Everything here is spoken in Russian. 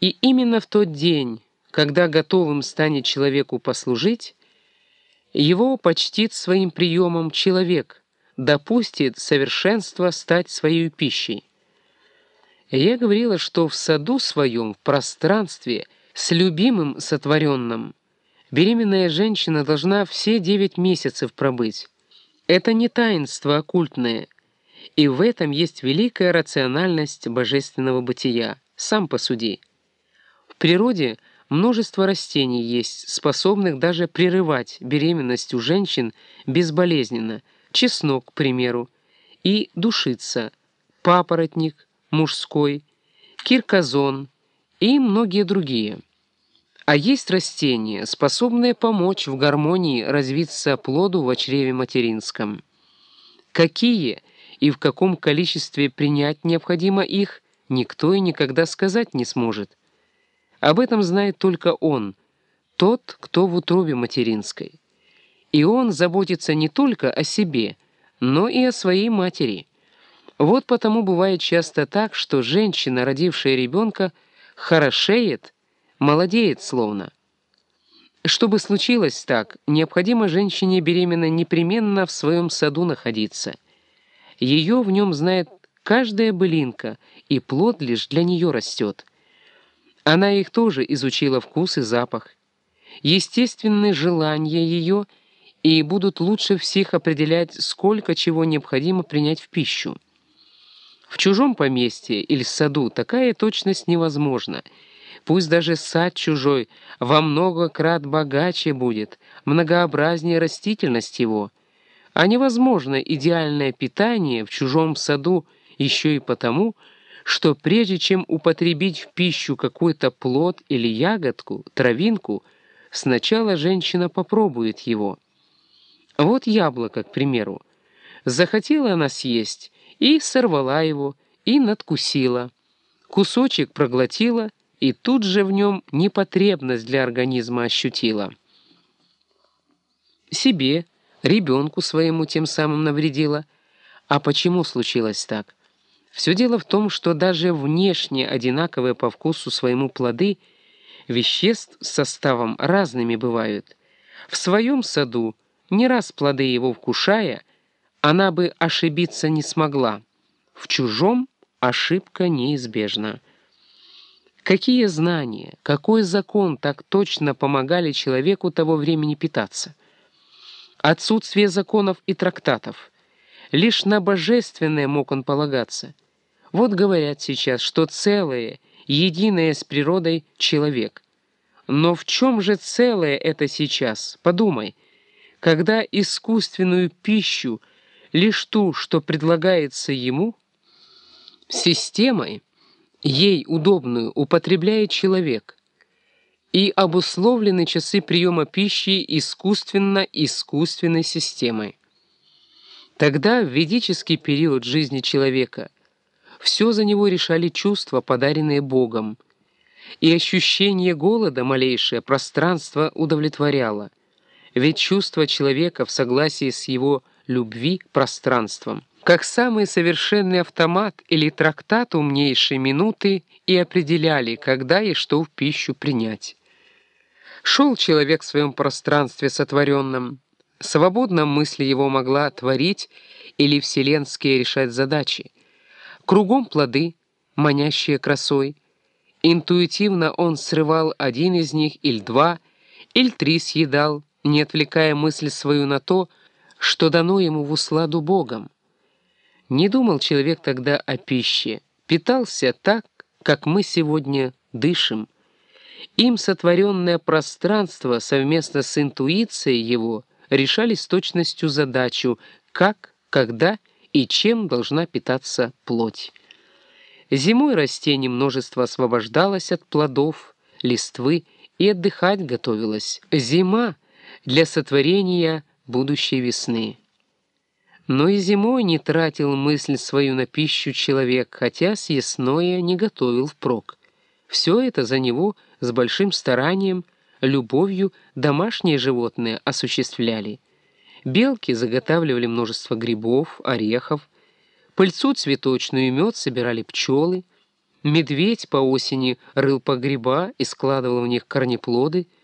И именно в тот день, когда готовым станет человеку послужить, его почтит своим приемом человек, допустит совершенство стать своей пищей. Я говорила, что в саду своем, в пространстве, с любимым сотворенным, беременная женщина должна все девять месяцев пробыть. Это не таинство оккультное, и в этом есть великая рациональность божественного бытия. Сам посуди. В природе множество растений есть, способных даже прерывать беременность у женщин безболезненно, чеснок, к примеру, и душица, папоротник, мужской, кирказон и многие другие. А есть растения, способные помочь в гармонии развиться плоду в чреве материнском. Какие и в каком количестве принять необходимо их, никто и никогда сказать не сможет. Об этом знает только он, тот, кто в утробе материнской. И он заботится не только о себе, но и о своей матери. Вот потому бывает часто так, что женщина, родившая ребенка, хорошеет, молодеет словно. Чтобы случилось так, необходимо женщине беременной непременно в своем саду находиться. Ее в нем знает каждая былинка, и плод лишь для нее растет. Она их тоже изучила вкус и запах. Естественные желания ее и будут лучше всех определять, сколько чего необходимо принять в пищу. В чужом поместье или саду такая точность невозможна. Пусть даже сад чужой во много крат богаче будет, многообразнее растительность его. А невозможно идеальное питание в чужом саду еще и потому, что прежде чем употребить в пищу какой-то плод или ягодку, травинку, сначала женщина попробует его. Вот яблоко, к примеру. Захотела она съесть, и сорвала его, и надкусила. Кусочек проглотила, и тут же в нем непотребность для организма ощутила. Себе, ребенку своему тем самым навредила. А почему случилось так? Все дело в том, что даже внешне одинаковые по вкусу своему плоды веществ с составом разными бывают. В своем саду, не раз плоды его вкушая, она бы ошибиться не смогла. В чужом ошибка неизбежна. Какие знания, какой закон так точно помогали человеку того времени питаться? Отсутствие законов и трактатов. Лишь на божественное мог он полагаться — вот говорят сейчас, что целое, единое с природой человек. Но в чем же целое это сейчас? Подумай. Когда искусственную пищу, лишь ту, что предлагается ему, системой, ей удобную, употребляет человек, и обусловлены часы приема пищи искусственно-искусственной системой. Тогда в ведический период жизни человека – все за него решали чувства, подаренные Богом. И ощущение голода, малейшее пространство удовлетворяло. Ведь чувство человека в согласии с его любви пространством, как самый совершенный автомат или трактат умнейшей минуты и определяли, когда и что в пищу принять. Шел человек в своем пространстве сотворенном, свободно мысль его могла творить или вселенские решать задачи. Кругом плоды, манящие красой. Интуитивно он срывал один из них или два, или три съедал, не отвлекая мысль свою на то, что дано ему в усладу Богом. Не думал человек тогда о пище, питался так, как мы сегодня дышим. Им сотворенное пространство совместно с интуицией его решали с точностью задачу, как, когда и чем должна питаться плоть. Зимой растение множество освобождалось от плодов, листвы и отдыхать готовилось. Зима для сотворения будущей весны. Но и зимой не тратил мысль свою на пищу человек, хотя съестное не готовил впрок. Все это за него с большим старанием, любовью домашние животные осуществляли. Белки заготавливали множество грибов, орехов, пыльцу цветочную и мед собирали пчелы, Медведь по осени рыл погреба и складывал в них корнеплоды —